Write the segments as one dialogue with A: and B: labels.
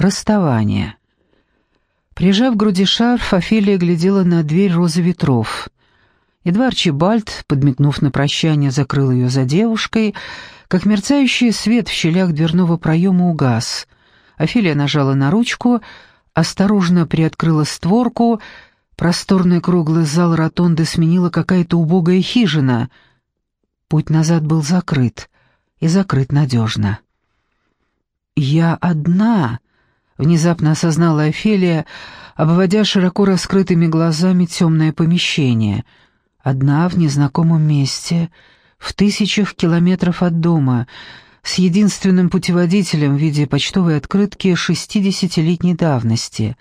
A: Расставание. Прижав к груди шарф, Офелия глядела на дверь розы ветров. Едва Арчибальд, подмигнув на прощание, закрыл ее за девушкой, как мерцающий свет в щелях дверного проема угас. Офелия нажала на ручку, осторожно приоткрыла створку, просторный круглый зал ротонды сменила какая-то убогая хижина. Путь назад был закрыт, и закрыт надежно. «Я одна», внезапно осознала Офелия, обводя широко раскрытыми глазами темное помещение. Одна в незнакомом месте, в тысячах километров от дома, с единственным путеводителем в виде почтовой открытки шестидесятилетней давности.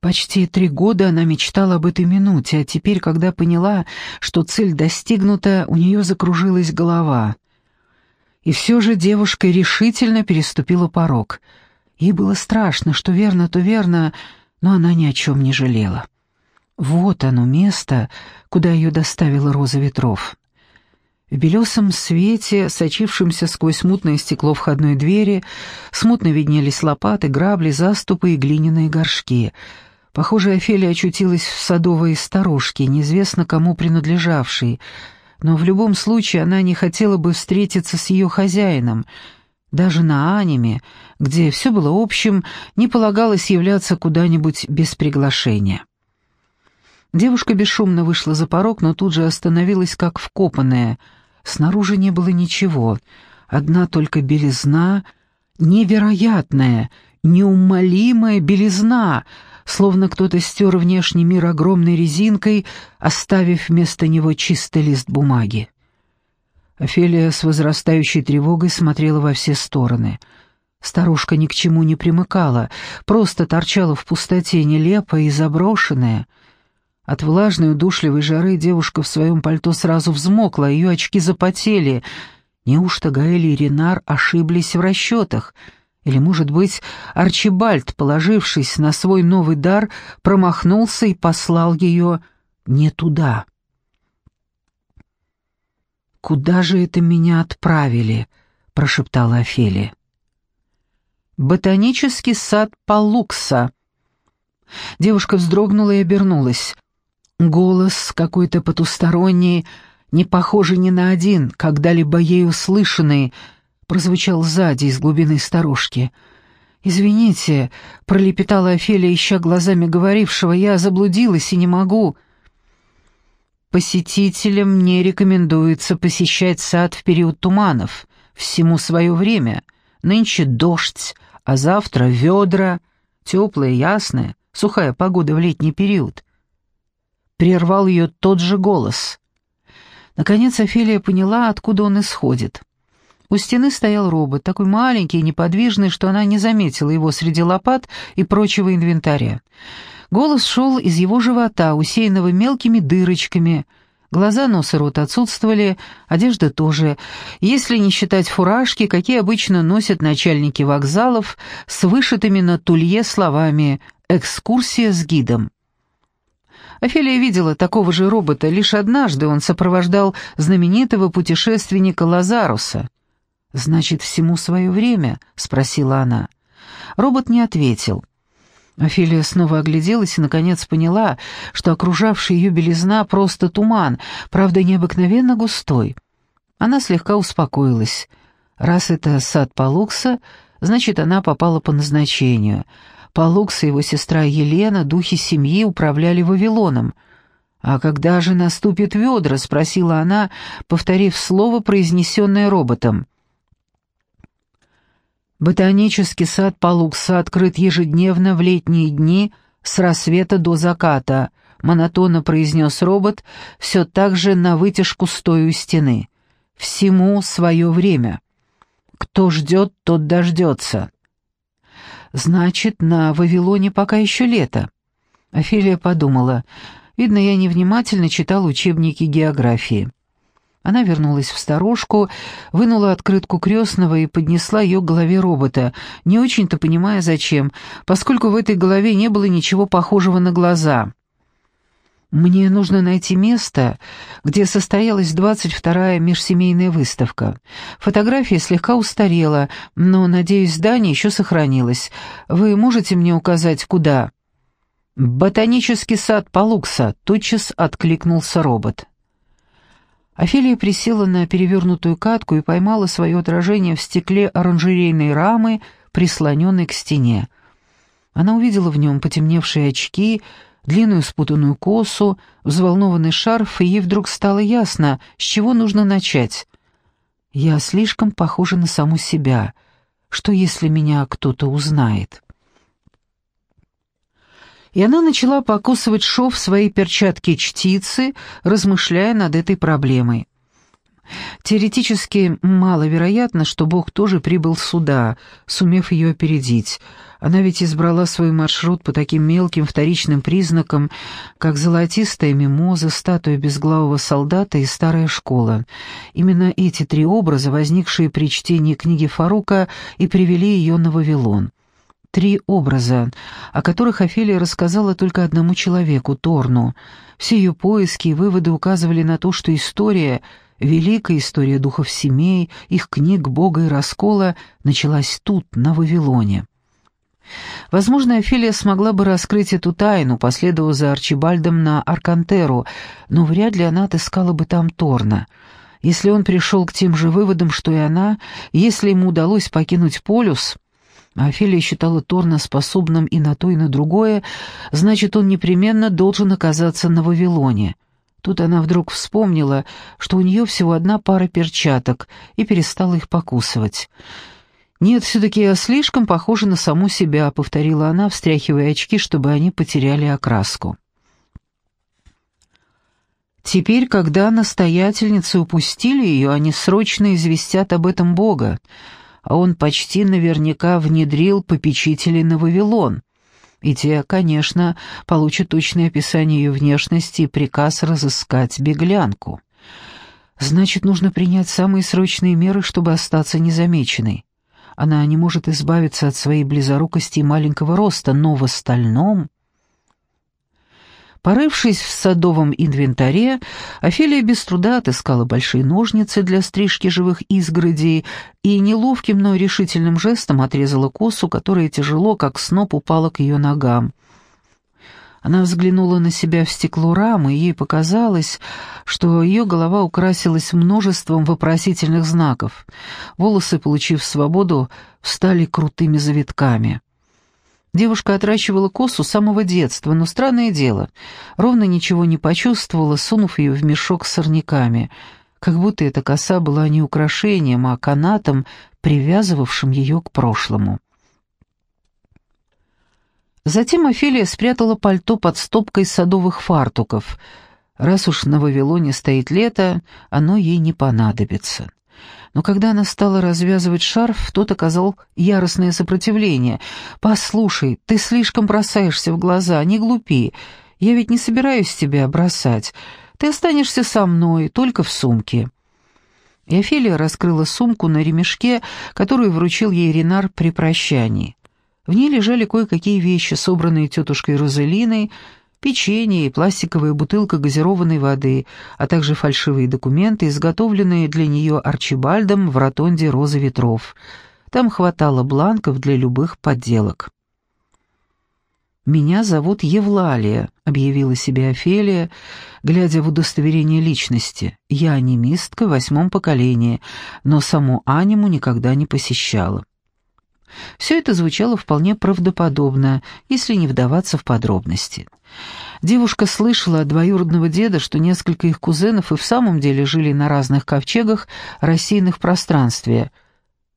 A: Почти три года она мечтала об этой минуте, а теперь, когда поняла, что цель достигнута, у нее закружилась голова. И все же девушка решительно переступила порог — Ей было страшно, что верно, то верно, но она ни о чем не жалела. Вот оно место, куда ее доставила роза ветров. В белесом свете, сочившемся сквозь мутное стекло входной двери, смутно виднелись лопаты, грабли, заступы и глиняные горшки. Похоже, Офелия очутилась в садовой сторожке, неизвестно кому принадлежавшей, но в любом случае она не хотела бы встретиться с ее хозяином — даже на аниме, где все было общим, не полагалось являться куда-нибудь без приглашения. Девушка бесшумно вышла за порог, но тут же остановилась как вкопанная. Снаружи не было ничего, одна только белизна, невероятная, неумолимая белизна, словно кто-то стер внешний мир огромной резинкой, оставив вместо него чистый лист бумаги. Офелия с возрастающей тревогой смотрела во все стороны. Старушка ни к чему не примыкала, просто торчала в пустоте, нелепая и заброшенная. От влажной удушливой жары девушка в своем пальто сразу взмокла, ее очки запотели. Неужто Гаэль и Ренар ошиблись в расчетах? Или, может быть, Арчибальд, положившись на свой новый дар, промахнулся и послал ее не туда? «Куда же это меня отправили?» — прошептала Офелия. «Ботанический сад Палукса». Девушка вздрогнула и обернулась. Голос какой-то потусторонний, не похожий ни на один, когда-либо ей услышанный, прозвучал сзади из глубины сторожки. «Извините», — пролепетала Офелия, ища глазами говорившего, — «я заблудилась и не могу». Посетителям не рекомендуется посещать сад в период туманов, всему свое время. Нынче дождь, а завтра ведра, теплая, ясная, сухая погода в летний период. Прервал ее тот же голос. Наконец Офелия поняла, откуда он исходит. У стены стоял робот, такой маленький и неподвижный, что она не заметила его среди лопат и прочего инвентаря. Голос шел из его живота, усеянного мелкими дырочками. Глаза, нос и рот отсутствовали, одежда тоже, если не считать фуражки, какие обычно носят начальники вокзалов, с вышитыми на тулье словами «экскурсия с гидом». Офелия видела такого же робота, лишь однажды он сопровождал знаменитого путешественника Лазаруса. «Значит, всему свое время?» — спросила она. Робот не ответил. Офелия снова огляделась и, наконец, поняла, что окружавшая ее белизна — просто туман, правда, необыкновенно густой. Она слегка успокоилась. Раз это сад Палукса, значит, она попала по назначению. Палукс и его сестра Елена, духи семьи, управляли Вавилоном. «А когда же наступит ведра?» — спросила она, повторив слово, произнесенное роботом. Ботанический сад Палукса открыт ежедневно в летние дни с рассвета до заката, монотонно произнес робот, все так же на вытяжку стоя у стены. Всему свое время. Кто ждет, тот дождется. Значит, на Вавилоне пока еще лето. Офелия подумала. Видно, я невнимательно читал учебники географии. Она вернулась в сторожку, вынула открытку крестного и поднесла ее к голове робота, не очень-то понимая зачем, поскольку в этой голове не было ничего похожего на глаза. Мне нужно найти место, где состоялась 22-я межсемейная выставка. Фотография слегка устарела, но, надеюсь, здание еще сохранилось. Вы можете мне указать, куда?» «Ботанический сад Палукса», — тотчас откликнулся робот. Офелия присела на перевернутую катку и поймала свое отражение в стекле оранжерейной рамы, прислоненной к стене. Она увидела в нем потемневшие очки, длинную спутанную косу, взволнованный шарф, и ей вдруг стало ясно, с чего нужно начать. «Я слишком похожа на саму себя. Что, если меня кто-то узнает?» И она начала покусывать шов своей перчатки чтицы, размышляя над этой проблемой. Теоретически маловероятно, что Бог тоже прибыл сюда, сумев ее опередить. Она ведь избрала свой маршрут по таким мелким вторичным признакам, как золотистая мимоза, статуя безглавого солдата и старая школа. Именно эти три образа, возникшие при чтении книги Фарука, и привели ее на Вавилон три образа, о которых Офелия рассказала только одному человеку, Торну. Все ее поиски и выводы указывали на то, что история, великая история духов семей, их книг, Бога и раскола, началась тут, на Вавилоне. Возможно, Офелия смогла бы раскрыть эту тайну, последовав за Арчибальдом на Аркантеру, но вряд ли она отыскала бы там Торна. Если он пришел к тем же выводам, что и она, если ему удалось покинуть полюс, а Офелия считала Торна способным и на то, и на другое, значит, он непременно должен оказаться на Вавилоне. Тут она вдруг вспомнила, что у нее всего одна пара перчаток, и перестала их покусывать. «Нет, все-таки я слишком похожа на саму себя», — повторила она, встряхивая очки, чтобы они потеряли окраску. Теперь, когда настоятельницы упустили ее, они срочно известят об этом Бога а он почти наверняка внедрил попечителей на Вавилон. И те, конечно, получат точное описание ее внешности и приказ разыскать беглянку. Значит, нужно принять самые срочные меры, чтобы остаться незамеченной. Она не может избавиться от своей близорукости и маленького роста, но в остальном... Порывшись в садовом инвентаре, Офелия без труда отыскала большие ножницы для стрижки живых изгородей и неловким, но решительным жестом отрезала косу, которая тяжело, как сноп, упала к ее ногам. Она взглянула на себя в стекло рамы, и ей показалось, что ее голова украсилась множеством вопросительных знаков. Волосы, получив свободу, встали крутыми завитками. Девушка отращивала косу с самого детства, но странное дело, ровно ничего не почувствовала, сунув ее в мешок с сорняками, как будто эта коса была не украшением, а канатом, привязывавшим ее к прошлому. Затем Офелия спрятала пальто под стопкой садовых фартуков. Раз уж на Вавилоне стоит лето, оно ей не понадобится. Но когда она стала развязывать шарф, тот оказал яростное сопротивление. «Послушай, ты слишком бросаешься в глаза, не глупи. Я ведь не собираюсь тебя бросать. Ты останешься со мной, только в сумке». И Офелия раскрыла сумку на ремешке, которую вручил ей Ренар при прощании. В ней лежали кое-какие вещи, собранные тетушкой Розелиной, печенье и пластиковая бутылка газированной воды, а также фальшивые документы, изготовленные для нее Арчибальдом в ротонде «Розы ветров». Там хватало бланков для любых подделок. «Меня зовут Евлалия», — объявила себе Офелия, глядя в удостоверение личности. «Я анимистка в восьмом поколении, но саму аниму никогда не посещала». Все это звучало вполне правдоподобно, если не вдаваться в подробности. Девушка слышала от двоюродного деда, что несколько их кузенов и в самом деле жили на разных ковчегах, рассеянных пространстве.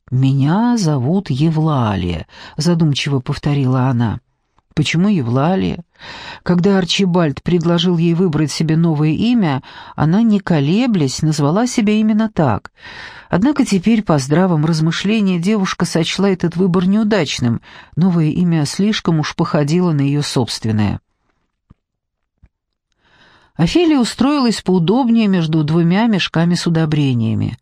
A: «Меня зовут Евлалия», — задумчиво повторила она. Почему Евлалия? Когда Арчибальд предложил ей выбрать себе новое имя, она, не колеблясь, назвала себя именно так. Однако теперь, по здравом размышлении, девушка сочла этот выбор неудачным. Новое имя слишком уж походило на ее собственное. Офелия устроилась поудобнее между двумя мешками с удобрениями.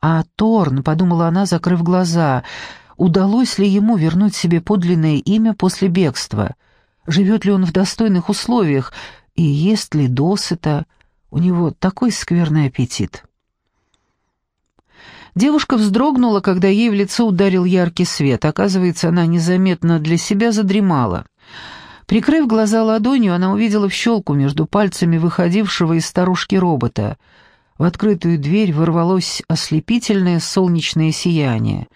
A: «А Торн», — подумала она, закрыв глаза, — удалось ли ему вернуть себе подлинное имя после бегства, живет ли он в достойных условиях, и ест ли досыта, у него такой скверный аппетит. Девушка вздрогнула, когда ей в лицо ударил яркий свет. Оказывается, она незаметно для себя задремала. Прикрыв глаза ладонью, она увидела в щелку между пальцами выходившего из старушки робота. В открытую дверь ворвалось ослепительное солнечное сияние.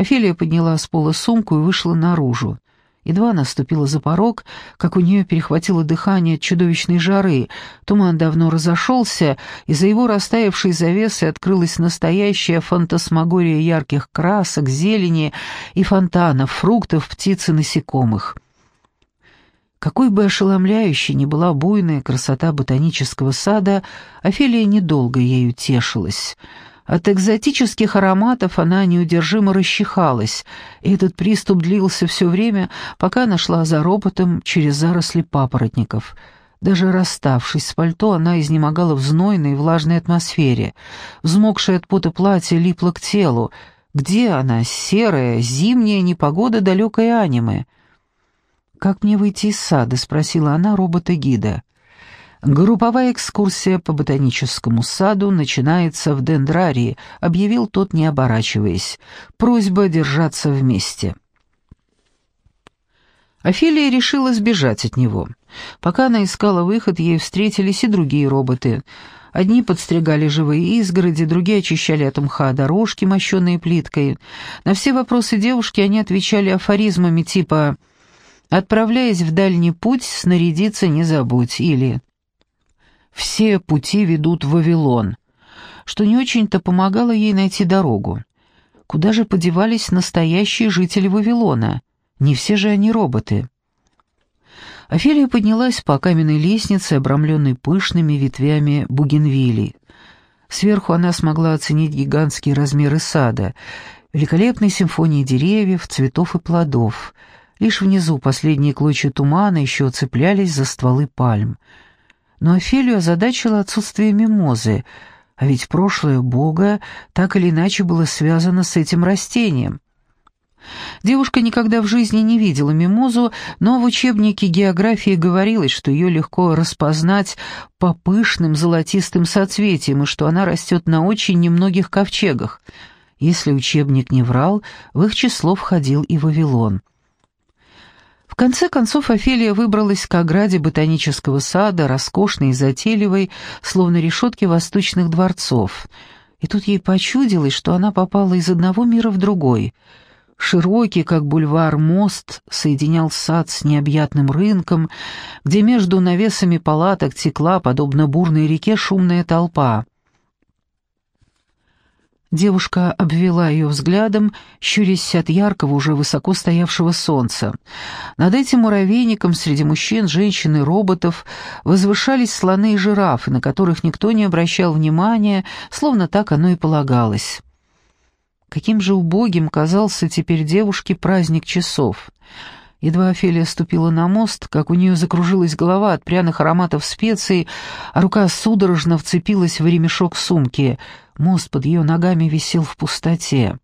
A: Офелия подняла с пола сумку и вышла наружу. Едва она ступила за порог, как у нее перехватило дыхание от чудовищной жары. Туман давно разошелся, и за его растаявшей завесой открылась настоящая фантасмагория ярких красок, зелени и фонтанов, фруктов, птиц и насекомых. Какой бы ошеломляющей ни была буйная красота ботанического сада, Офелия недолго ею тешилась — от экзотических ароматов она неудержимо расчихалась, и этот приступ длился все время, пока она шла за роботом через заросли папоротников. Даже расставшись с пальто, она изнемогала в знойной влажной атмосфере. Взмокшее от пота платье липло к телу. Где она, серая, зимняя непогода далекой анимы? «Как мне выйти из сада?» — спросила она робота-гида. «Групповая экскурсия по ботаническому саду начинается в дендрарии», — объявил тот, не оборачиваясь. «Просьба держаться вместе». Офелия решила сбежать от него. Пока она искала выход, ей встретились и другие роботы. Одни подстригали живые изгороди, другие очищали от мха дорожки, мощенные плиткой. На все вопросы девушки они отвечали афоризмами типа «Отправляясь в дальний путь, снарядиться не забудь» или все пути ведут в Вавилон, что не очень-то помогало ей найти дорогу. Куда же подевались настоящие жители Вавилона? Не все же они роботы. Офелия поднялась по каменной лестнице, обрамленной пышными ветвями бугенвилей. Сверху она смогла оценить гигантские размеры сада, великолепные симфонии деревьев, цветов и плодов. Лишь внизу последние клочья тумана еще цеплялись за стволы пальм — но Офелию озадачило отсутствие мимозы, а ведь прошлое Бога так или иначе было связано с этим растением. Девушка никогда в жизни не видела мимозу, но в учебнике географии говорилось, что ее легко распознать по пышным золотистым соцветиям и что она растет на очень немногих ковчегах. Если учебник не врал, в их число входил и Вавилон. В конце концов Офелия выбралась к ограде ботанического сада, роскошной и затейливой, словно решетки восточных дворцов. И тут ей почудилось, что она попала из одного мира в другой. Широкий, как бульвар, мост соединял сад с необъятным рынком, где между навесами палаток текла, подобно бурной реке, шумная толпа. Девушка обвела ее взглядом, щурясь от яркого, уже высоко стоявшего солнца. Над этим муравейником среди мужчин, женщин и роботов возвышались слоны и жирафы, на которых никто не обращал внимания, словно так оно и полагалось. Каким же убогим казался теперь девушке праздник часов — Едва Офелия ступила на мост, как у нее закружилась голова от пряных ароматов специй, а рука судорожно вцепилась в ремешок сумки. Мост под ее ногами висел в пустоте.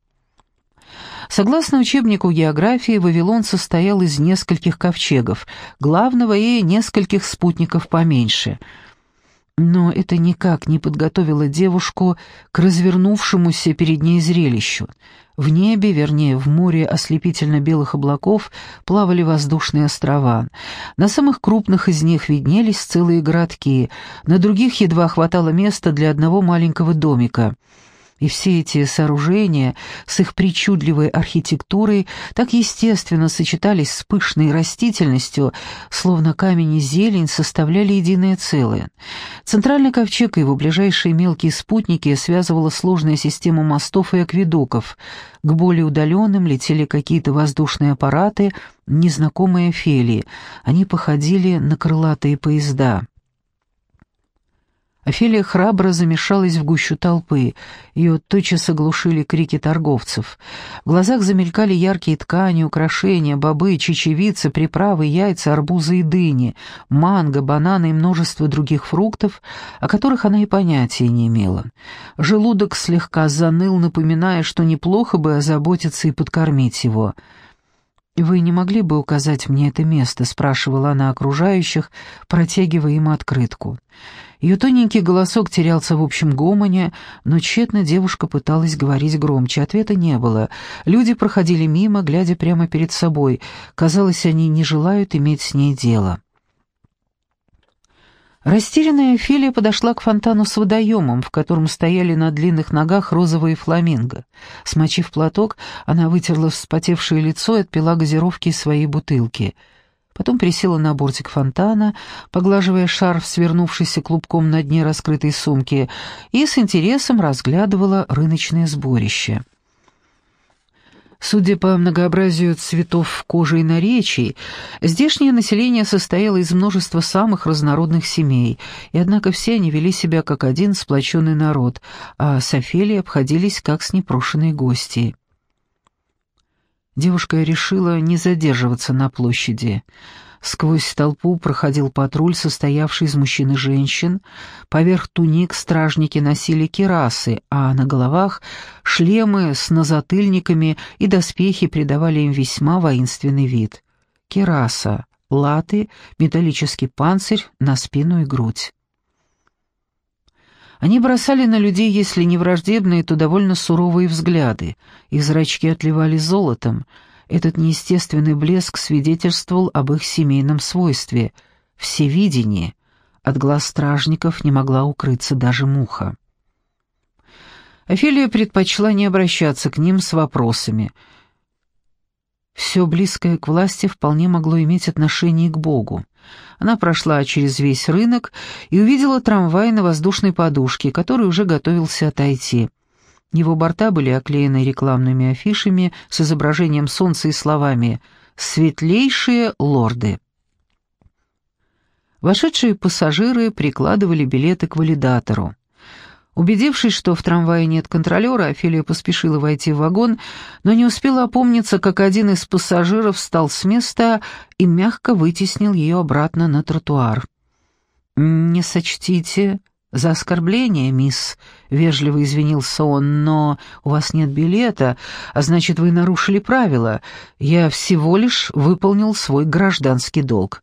A: Согласно учебнику географии, Вавилон состоял из нескольких ковчегов, главного и нескольких спутников поменьше — но это никак не подготовило девушку к развернувшемуся перед ней зрелищу. В небе, вернее, в море ослепительно-белых облаков плавали воздушные острова. На самых крупных из них виднелись целые городки, на других едва хватало места для одного маленького домика — и все эти сооружения с их причудливой архитектурой так естественно сочетались с пышной растительностью, словно камень и зелень составляли единое целое. Центральный ковчег и его ближайшие мелкие спутники связывала сложная система мостов и акведуков. К более удаленным летели какие-то воздушные аппараты, незнакомые фелии. Они походили на крылатые поезда. Офелия храбро замешалась в гущу толпы. Ее тотчас оглушили крики торговцев. В глазах замелькали яркие ткани, украшения, бобы, чечевицы, приправы, яйца, арбузы и дыни, манго, бананы и множество других фруктов, о которых она и понятия не имела. Желудок слегка заныл, напоминая, что неплохо бы озаботиться и подкормить его — «Вы не могли бы указать мне это место?» — спрашивала она окружающих, протягивая им открытку. Ее тоненький голосок терялся в общем гомоне, но тщетно девушка пыталась говорить громче. Ответа не было. Люди проходили мимо, глядя прямо перед собой. Казалось, они не желают иметь с ней дело. Растерянная Филия подошла к фонтану с водоемом, в котором стояли на длинных ногах розовые фламинго. Смочив платок, она вытерла вспотевшее лицо и отпила газировки из своей бутылки. Потом присела на бортик фонтана, поглаживая шарф, свернувшийся клубком на дне раскрытой сумки, и с интересом разглядывала рыночное сборище. Судя по многообразию цветов кожи и наречий, здешнее население состояло из множества самых разнородных семей, и однако все они вели себя как один сплоченный народ, а с Офелией обходились как с непрошенной гостьей. Девушка решила не задерживаться на площади. Сквозь толпу проходил патруль, состоявший из мужчин и женщин. Поверх туник стражники носили кирасы, а на головах шлемы с назатыльниками и доспехи придавали им весьма воинственный вид. Кираса, латы, металлический панцирь на спину и грудь. Они бросали на людей, если не враждебные, то довольно суровые взгляды. Их зрачки отливали золотом — этот неестественный блеск свидетельствовал об их семейном свойстве — всевидении. От глаз стражников не могла укрыться даже муха. Офелия предпочла не обращаться к ним с вопросами. Все близкое к власти вполне могло иметь отношение к Богу. Она прошла через весь рынок и увидела трамвай на воздушной подушке, который уже готовился отойти. Его борта были оклеены рекламными афишами с изображением солнца и словами «Светлейшие лорды». Вошедшие пассажиры прикладывали билеты к валидатору. Убедившись, что в трамвае нет контролера, Офелия поспешила войти в вагон, но не успела опомниться, как один из пассажиров встал с места и мягко вытеснил ее обратно на тротуар. «Не сочтите «За оскорбление, мисс», — вежливо извинился он, — «но у вас нет билета, а значит, вы нарушили правила. Я всего лишь выполнил свой гражданский долг».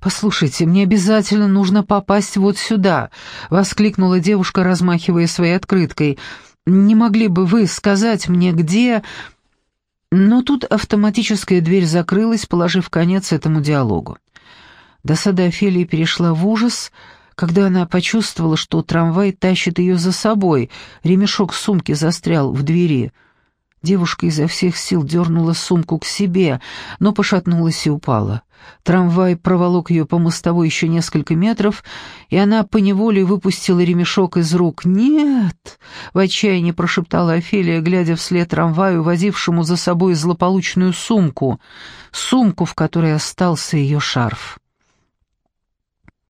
A: «Послушайте, мне обязательно нужно попасть вот сюда», — воскликнула девушка, размахивая своей открыткой. «Не могли бы вы сказать мне, где...» Но тут автоматическая дверь закрылась, положив конец этому диалогу. Досада Офелии перешла в ужас — когда она почувствовала, что трамвай тащит ее за собой, ремешок сумки застрял в двери. Девушка изо всех сил дернула сумку к себе, но пошатнулась и упала. Трамвай проволок ее по мостовой еще несколько метров, и она поневоле выпустила ремешок из рук. «Нет!» — в отчаянии прошептала Офелия, глядя вслед трамваю, возившему за собой злополучную сумку, сумку, в которой остался ее шарф.